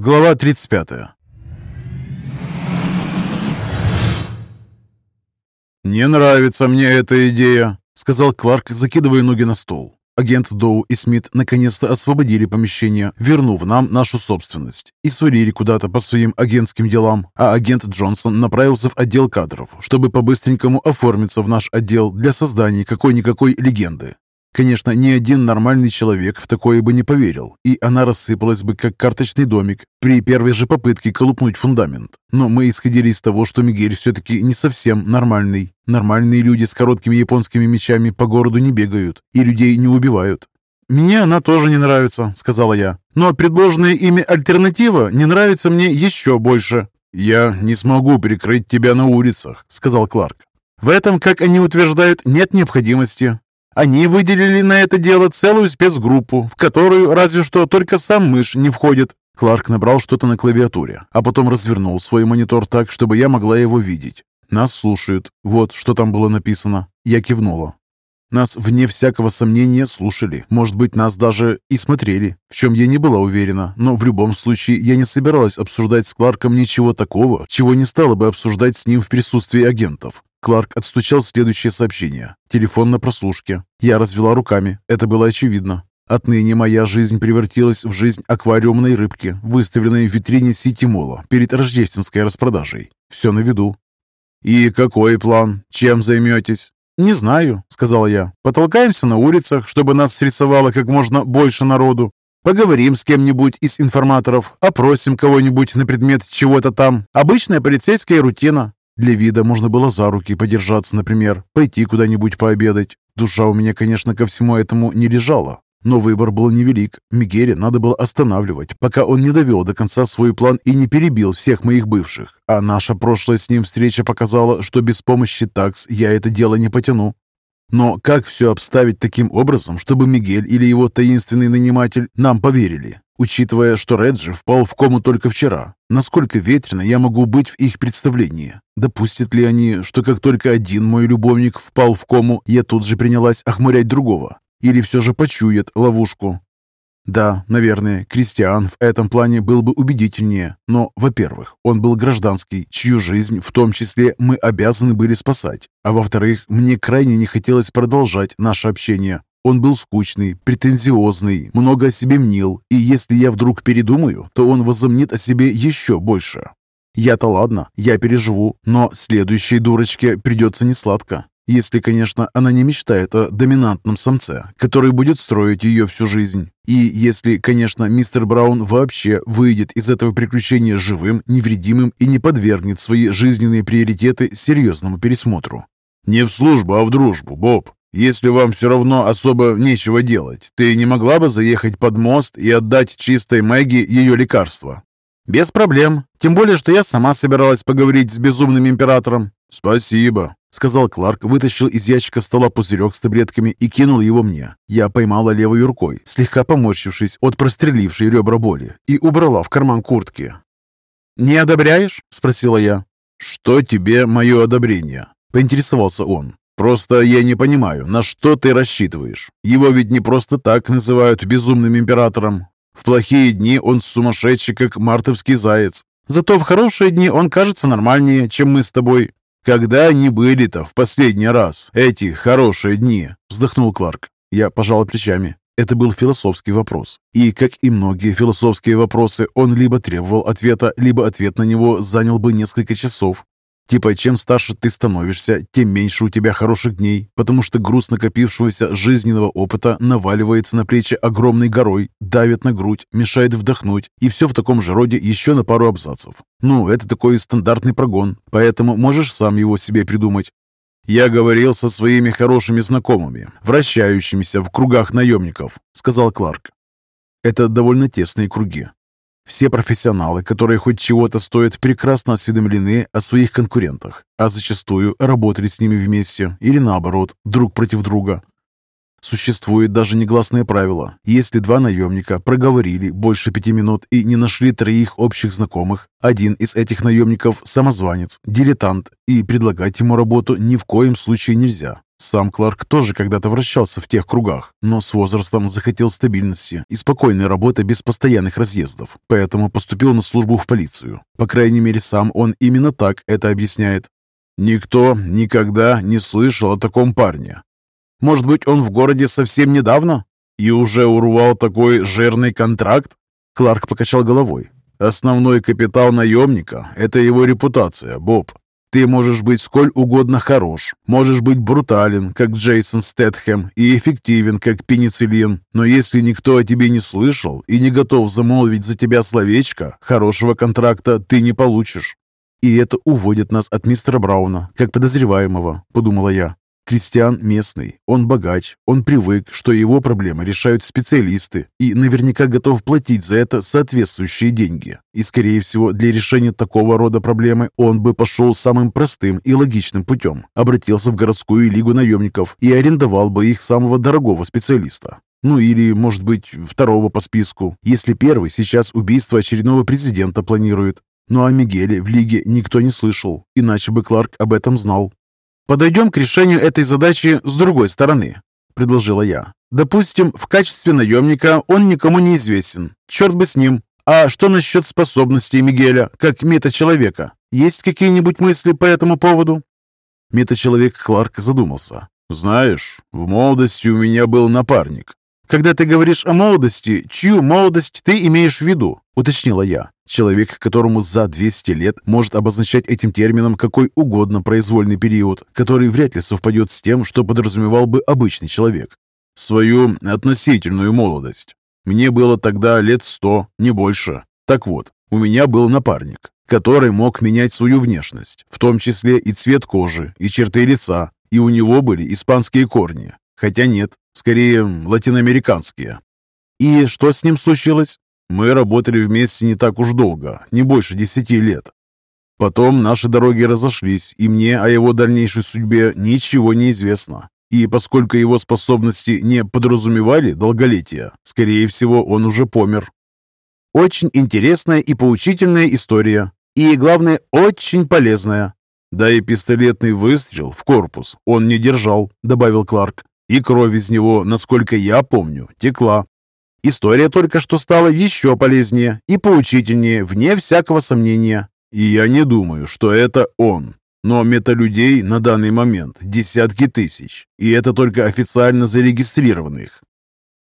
Глава 35 «Не нравится мне эта идея», — сказал Кларк, закидывая ноги на стол. Агент Доу и Смит наконец-то освободили помещение, вернув нам нашу собственность, и свалили куда-то по своим агентским делам, а агент Джонсон направился в отдел кадров, чтобы по-быстренькому оформиться в наш отдел для создания какой-никакой легенды. Конечно, ни один нормальный человек в такое бы не поверил, и она рассыпалась бы, как карточный домик, при первой же попытке колупнуть фундамент. Но мы исходили из того, что Мигель все-таки не совсем нормальный. Нормальные люди с короткими японскими мечами по городу не бегают и людей не убивают. «Мне она тоже не нравится», — сказала я. «Но предложенная ими альтернатива не нравится мне еще больше». «Я не смогу прикрыть тебя на улицах», — сказал Кларк. В этом, как они утверждают, нет необходимости. Они выделили на это дело целую спецгруппу, в которую разве что только сам мышь не входит. Кларк набрал что-то на клавиатуре, а потом развернул свой монитор так, чтобы я могла его видеть. Нас слушают. Вот, что там было написано. Я кивнула. Нас, вне всякого сомнения, слушали. Может быть, нас даже и смотрели, в чем я не была уверена. Но в любом случае, я не собиралась обсуждать с Кларком ничего такого, чего не стала бы обсуждать с ним в присутствии агентов. Кларк отстучал следующее сообщение. Телефон на прослушке. Я развела руками. Это было очевидно. Отныне моя жизнь превратилась в жизнь аквариумной рыбки, выставленной в витрине Сити-Мола перед рождественской распродажей. Все на виду. «И какой план? Чем займетесь?» «Не знаю», — сказала я. «Потолкаемся на улицах, чтобы нас срисовало как можно больше народу. Поговорим с кем-нибудь из информаторов, опросим кого-нибудь на предмет чего-то там. Обычная полицейская рутина. Для вида можно было за руки подержаться, например, пойти куда-нибудь пообедать. Душа у меня, конечно, ко всему этому не лежала. Но выбор был невелик. Мигеля надо было останавливать, пока он не довел до конца свой план и не перебил всех моих бывших. А наша прошлая с ним встреча показала, что без помощи такс я это дело не потяну. Но как все обставить таким образом, чтобы Мигель или его таинственный наниматель нам поверили? Учитывая, что Реджи впал в кому только вчера, насколько ветрено я могу быть в их представлении? Допустят ли они, что как только один мой любовник впал в кому, я тут же принялась охмурять другого? Или все же почует ловушку? Да, наверное, Кристиан в этом плане был бы убедительнее. Но, во-первых, он был гражданский, чью жизнь в том числе мы обязаны были спасать. А во-вторых, мне крайне не хотелось продолжать наше общение. Он был скучный, претензиозный, много о себе мнил, и если я вдруг передумаю, то он возомнит о себе еще больше. Я-то ладно, я переживу, но следующей дурочке придется несладко. Если, конечно, она не мечтает о доминантном самце, который будет строить ее всю жизнь. И если, конечно, мистер Браун вообще выйдет из этого приключения живым, невредимым и не подвергнет свои жизненные приоритеты серьезному пересмотру. «Не в службу, а в дружбу, Боб», если вам все равно особо нечего делать, ты не могла бы заехать под мост и отдать чистой Мэгги ее лекарство?» «Без проблем. Тем более, что я сама собиралась поговорить с безумным императором». «Спасибо», — сказал Кларк, вытащил из ящика стола пузырек с таблетками и кинул его мне. Я поймала левой рукой, слегка поморщившись от прострелившей ребра боли, и убрала в карман куртки. «Не одобряешь?» — спросила я. «Что тебе мое одобрение?» — поинтересовался он. Просто я не понимаю, на что ты рассчитываешь. Его ведь не просто так называют безумным императором. В плохие дни он сумасшедший, как мартовский заяц. Зато в хорошие дни он кажется нормальнее, чем мы с тобой. Когда они были-то в последний раз, эти хорошие дни?» Вздохнул Кларк. Я пожал плечами. Это был философский вопрос. И, как и многие философские вопросы, он либо требовал ответа, либо ответ на него занял бы несколько часов. Типа, чем старше ты становишься, тем меньше у тебя хороших дней, потому что груз накопившегося жизненного опыта наваливается на плечи огромной горой, давит на грудь, мешает вдохнуть, и все в таком же роде еще на пару абзацев. Ну, это такой стандартный прогон, поэтому можешь сам его себе придумать. «Я говорил со своими хорошими знакомыми, вращающимися в кругах наемников», — сказал Кларк. «Это довольно тесные круги. Все профессионалы, которые хоть чего-то стоят, прекрасно осведомлены о своих конкурентах, а зачастую работали с ними вместе или наоборот, друг против друга. Существует даже негласное правило. Если два наемника проговорили больше пяти минут и не нашли троих общих знакомых, один из этих наемников – самозванец, дилетант, и предлагать ему работу ни в коем случае нельзя. Сам Кларк тоже когда-то вращался в тех кругах, но с возрастом захотел стабильности и спокойной работы без постоянных разъездов, поэтому поступил на службу в полицию. По крайней мере, сам он именно так это объясняет. Никто никогда не слышал о таком парне. Может быть, он в городе совсем недавно и уже урвал такой жирный контракт? Кларк покачал головой. Основной капитал наемника – это его репутация, Боб. Ты можешь быть сколь угодно хорош, можешь быть брутален, как Джейсон Стэтхэм, и эффективен, как пенициллин, но если никто о тебе не слышал и не готов замолвить за тебя словечко, хорошего контракта ты не получишь. «И это уводит нас от мистера Брауна, как подозреваемого», – подумала я. Кристиан местный, он богач, он привык, что его проблемы решают специалисты и наверняка готов платить за это соответствующие деньги. И, скорее всего, для решения такого рода проблемы он бы пошел самым простым и логичным путем, обратился в городскую лигу наемников и арендовал бы их самого дорогого специалиста. Ну или, может быть, второго по списку, если первый сейчас убийство очередного президента планирует. Но о Мигеле в лиге никто не слышал, иначе бы Кларк об этом знал. «Подойдем к решению этой задачи с другой стороны», – предложила я. «Допустим, в качестве наемника он никому не известен. Черт бы с ним. А что насчет способностей Мигеля, как мета-человека? Есть какие-нибудь мысли по этому поводу?» Мета-человек Кларк задумался. «Знаешь, в молодости у меня был напарник. «Когда ты говоришь о молодости, чью молодость ты имеешь в виду?» – уточнила я. Человек, которому за 200 лет может обозначать этим термином какой угодно произвольный период, который вряд ли совпадет с тем, что подразумевал бы обычный человек. Свою относительную молодость. Мне было тогда лет сто, не больше. Так вот, у меня был напарник, который мог менять свою внешность, в том числе и цвет кожи, и черты лица, и у него были испанские корни. Хотя нет, скорее латиноамериканские. И что с ним случилось? Мы работали вместе не так уж долго, не больше десяти лет. Потом наши дороги разошлись, и мне о его дальнейшей судьбе ничего не известно. И поскольку его способности не подразумевали долголетия, скорее всего, он уже помер. Очень интересная и поучительная история. И, главное, очень полезная. Да и пистолетный выстрел в корпус он не держал, добавил Кларк. И кровь из него, насколько я помню, текла. История только что стала еще полезнее и поучительнее, вне всякого сомнения. И я не думаю, что это он. Но металюдей на данный момент десятки тысяч, и это только официально зарегистрированных.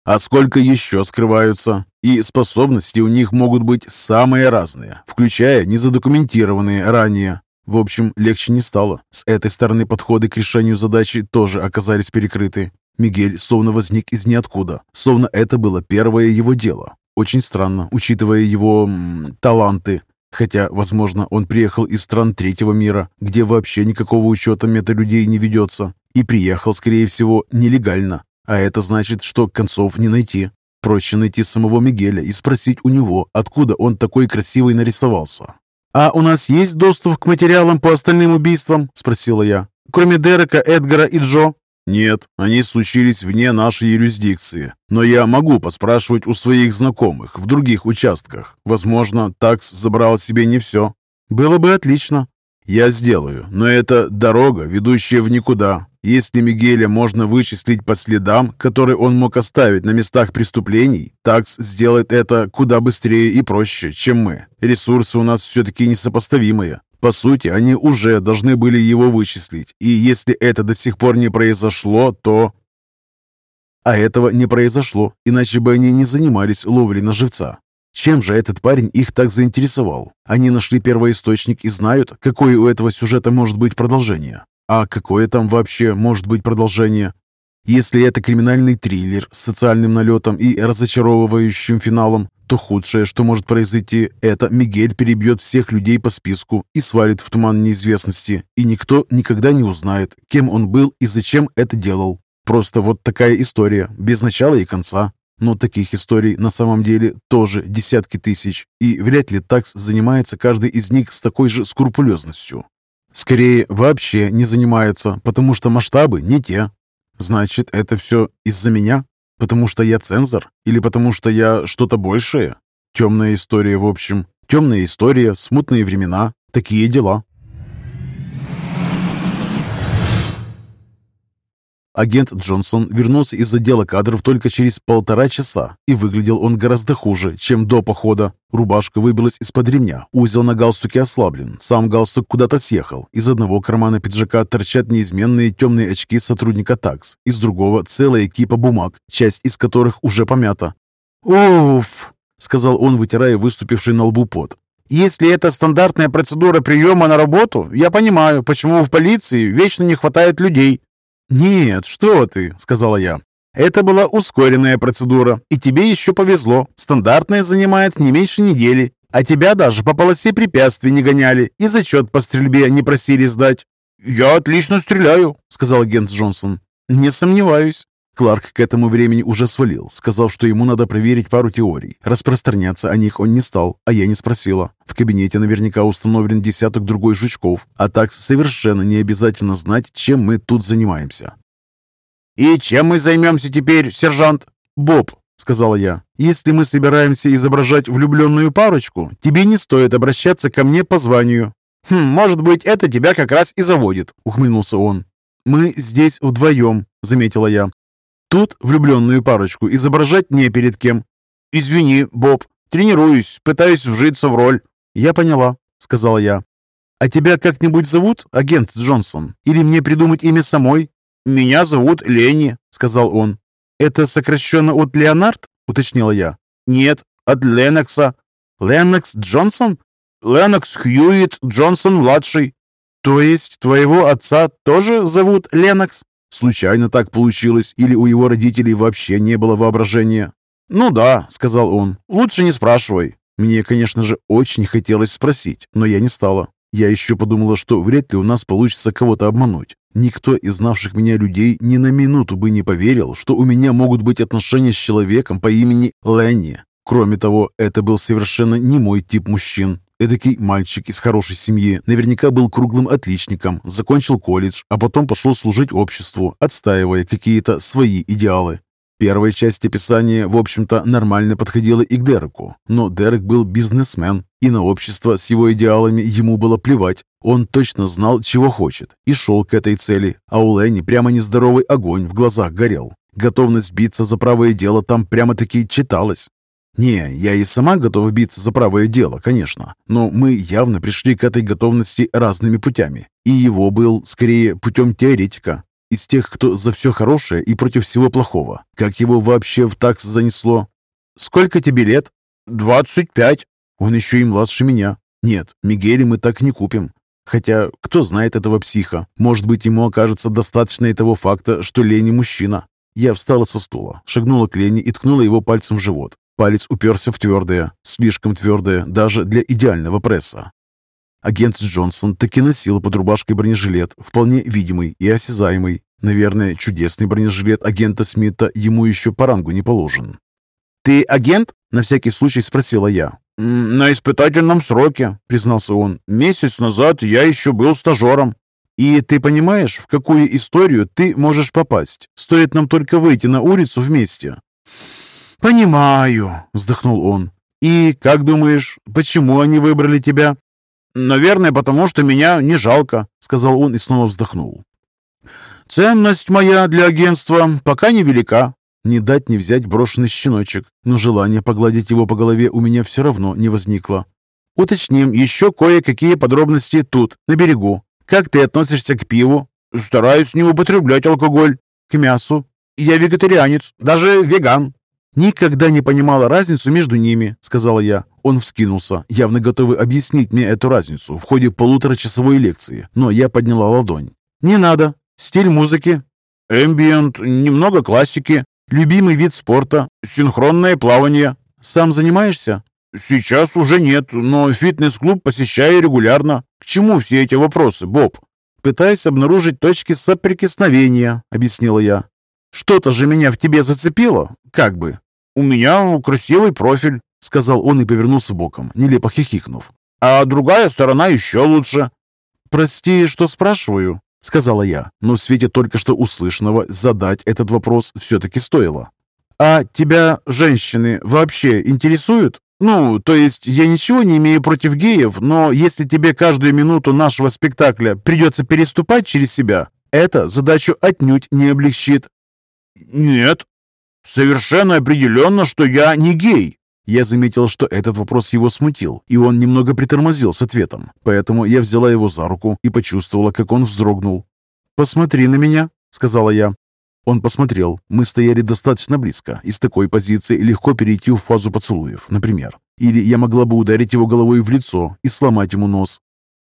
А сколько еще скрываются? И способности у них могут быть самые разные, включая незадокументированные ранее. В общем, легче не стало. С этой стороны подходы к решению задачи тоже оказались перекрыты. Мигель словно возник из ниоткуда, словно это было первое его дело. Очень странно, учитывая его м, таланты. Хотя, возможно, он приехал из стран третьего мира, где вообще никакого учета металюдей не ведется, и приехал, скорее всего, нелегально. А это значит, что концов не найти. Проще найти самого Мигеля и спросить у него, откуда он такой красивый нарисовался. «А у нас есть доступ к материалам по остальным убийствам?» – спросила я. «Кроме Дерека, Эдгара и Джо?» «Нет, они случились вне нашей юрисдикции, но я могу поспрашивать у своих знакомых в других участках. Возможно, такс забрал себе не все». «Было бы отлично». «Я сделаю, но это дорога, ведущая в никуда. Если Мигеля можно вычислить по следам, которые он мог оставить на местах преступлений, такс сделает это куда быстрее и проще, чем мы. Ресурсы у нас все-таки несопоставимые. По сути, они уже должны были его вычислить, и если это до сих пор не произошло, то... А этого не произошло, иначе бы они не занимались ловлей на живца. Чем же этот парень их так заинтересовал? Они нашли первоисточник и знают, какое у этого сюжета может быть продолжение. А какое там вообще может быть продолжение? Если это криминальный триллер с социальным налетом и разочаровывающим финалом, то худшее, что может произойти, это Мигель перебьет всех людей по списку и свалит в туман неизвестности, и никто никогда не узнает, кем он был и зачем это делал. Просто вот такая история, без начала и конца. Но таких историй на самом деле тоже десятки тысяч, и вряд ли такс занимается каждый из них с такой же скрупулезностью. Скорее, вообще не занимается, потому что масштабы не те. Значит, это все из-за меня? Потому что я цензор? Или потому что я что-то большее? Темная история, в общем. Темная история, смутные времена. Такие дела. Агент Джонсон вернулся из отдела кадров только через полтора часа, и выглядел он гораздо хуже, чем до похода. Рубашка выбилась из-под ремня, узел на галстуке ослаблен, сам галстук куда-то съехал. Из одного кармана пиджака торчат неизменные темные очки сотрудника ТАКС, из другого целая кипа бумаг, часть из которых уже помята. «Уф!» — сказал он, вытирая выступивший на лбу пот. «Если это стандартная процедура приема на работу, я понимаю, почему в полиции вечно не хватает людей. «Нет, что ты», — сказала я. «Это была ускоренная процедура, и тебе еще повезло. Стандартная занимает не меньше недели, а тебя даже по полосе препятствий не гоняли и зачет по стрельбе не просили сдать». «Я отлично стреляю», — сказал агент Джонсон. «Не сомневаюсь». Кларк к этому времени уже свалил, сказав, что ему надо проверить пару теорий. Распространяться о них он не стал, а я не спросила. В кабинете наверняка установлен десяток другой жучков, а так совершенно не обязательно знать, чем мы тут занимаемся. «И чем мы займемся теперь, сержант?» «Боб», — сказала я, — «если мы собираемся изображать влюбленную парочку, тебе не стоит обращаться ко мне по званию». «Хм, может быть, это тебя как раз и заводит», — ухмыльнулся он. «Мы здесь вдвоем», — заметила я. Тут влюбленную парочку изображать не перед кем. «Извини, Боб, тренируюсь, пытаюсь вжиться в роль». «Я поняла», — сказала я. «А тебя как-нибудь зовут, агент Джонсон? Или мне придумать имя самой?» «Меня зовут Ленни», — сказал он. «Это сокращенно от Леонард?» — уточнила я. «Нет, от Ленокса». «Ленокс Джонсон?» «Ленокс Хьюит Джонсон-младший». «То есть твоего отца тоже зовут Ленокс?» Случайно так получилось, или у его родителей вообще не было воображения? «Ну да», — сказал он, — «лучше не спрашивай». Мне, конечно же, очень хотелось спросить, но я не стала. Я еще подумала, что вряд ли у нас получится кого-то обмануть. Никто из знавших меня людей ни на минуту бы не поверил, что у меня могут быть отношения с человеком по имени Ленни. Кроме того, это был совершенно не мой тип мужчин. Эдакий мальчик из хорошей семьи, наверняка был круглым отличником, закончил колледж, а потом пошел служить обществу, отстаивая какие-то свои идеалы. Первая часть описания, в общем-то, нормально подходила и к Дереку, но Дерек был бизнесмен, и на общество с его идеалами ему было плевать. Он точно знал, чего хочет, и шел к этой цели, а у Ленни прямо нездоровый огонь в глазах горел. Готовность биться за правое дело там прямо-таки читалась. Не, я и сама готова биться за правое дело, конечно, но мы явно пришли к этой готовности разными путями, и его был скорее путем теоретика, из тех, кто за все хорошее и против всего плохого. Как его вообще в такс занесло? Сколько тебе лет? Двадцать пять. Он еще и младше меня. Нет, Мигели мы так не купим. Хотя, кто знает этого психа? Может быть, ему окажется достаточно и того факта, что Лени мужчина. Я встала со стула, шагнула к Лене и ткнула его пальцем в живот. Палец уперся в твердое, слишком твердое, даже для идеального пресса. Агент Джонсон таки носил под рубашкой бронежилет, вполне видимый и осязаемый. Наверное, чудесный бронежилет агента Смита ему еще по рангу не положен. «Ты агент?» — на всякий случай спросила я. «На испытательном сроке», — признался он. «Месяц назад я еще был стажером». «И ты понимаешь, в какую историю ты можешь попасть? Стоит нам только выйти на улицу вместе». «Понимаю», — вздохнул он. «И, как думаешь, почему они выбрали тебя?» «Наверное, потому что меня не жалко», — сказал он и снова вздохнул. «Ценность моя для агентства пока невелика. Не дать не взять брошенный щеночек, но желание погладить его по голове у меня все равно не возникло. Уточним еще кое-какие подробности тут, на берегу. Как ты относишься к пиву? Стараюсь не употреблять алкоголь. К мясу? Я вегетарианец, даже веган. «Никогда не понимала разницу между ними», — сказала я. Он вскинулся, явно готовый объяснить мне эту разницу в ходе полуторачасовой лекции, но я подняла ладонь. «Не надо. Стиль музыки?» «Эмбиент, немного классики. Любимый вид спорта, синхронное плавание. Сам занимаешься?» «Сейчас уже нет, но фитнес-клуб посещаю регулярно. К чему все эти вопросы, Боб?» «Пытаюсь обнаружить точки соприкосновения», — объяснила я. «Что-то же меня в тебе зацепило, как бы. У меня красивый профиль», — сказал он и повернулся боком, нелепо хихикнув. «А другая сторона еще лучше». «Прости, что спрашиваю». сказала я, но в свете только что услышанного задать этот вопрос все-таки стоило. «А тебя женщины вообще интересуют? Ну, то есть я ничего не имею против геев, но если тебе каждую минуту нашего спектакля придется переступать через себя, это задачу отнюдь не облегчит». «Нет, совершенно определенно, что я не гей», я заметил, что этот вопрос его смутил, и он немного притормозил с ответом. Поэтому я взяла его за руку и почувствовала, как он вздрогнул. «Посмотри на меня», — сказала я. Он посмотрел. Мы стояли достаточно близко, и с такой позиции легко перейти в фазу поцелуев, например. Или я могла бы ударить его головой в лицо и сломать ему нос.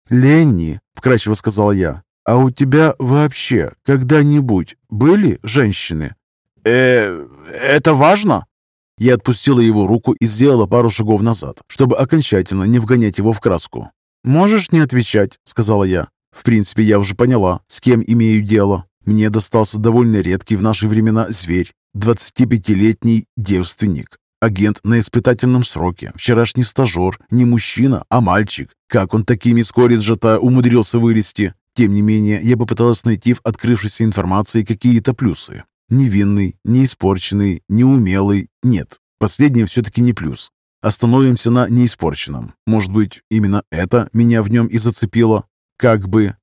«Ленни», — вкрадчиво сказала я, — «а у тебя вообще когда-нибудь были женщины?» «Э, это важно?» Я отпустила его руку и сделала пару шагов назад, чтобы окончательно не вгонять его в краску. «Можешь не отвечать», — сказала я. «В принципе, я уже поняла, с кем имею дело. Мне достался довольно редкий в наши времена зверь, 25-летний девственник, агент на испытательном сроке, вчерашний стажер, не мужчина, а мальчик. Как он такими из колледжа-то умудрился вырасти? Тем не менее, я попыталась найти в открывшейся информации какие-то плюсы. Невинный, не испорченный, неумелый. Нет, последнее все-таки не плюс. Остановимся на неиспорченном. Может быть, именно это меня в нем и зацепило? Как бы